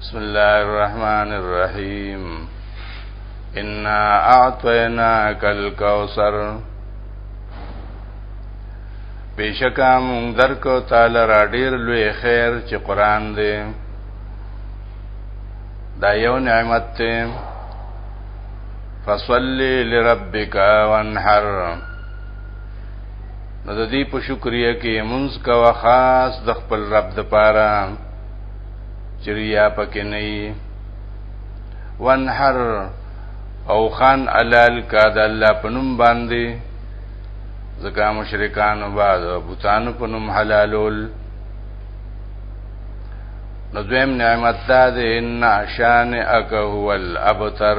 بسم الله الرحمن الرحیم ان اعطیناک الکوثر بشکا مونږ درکو تعالی را ډیر لوی خیر چې قران دی دا یو نعمت ته فصلی لربک وانحر نو د دې په شکریا کې منځ کا خاص د خپل رب د پاره چریا پکې نه وي وانحر او خان علال کا د الله پنوم باندې زکا مشرکان او بعد بوتان پنوم حلالول نو دویم نعمت دا ده ان شان اک هو الابتر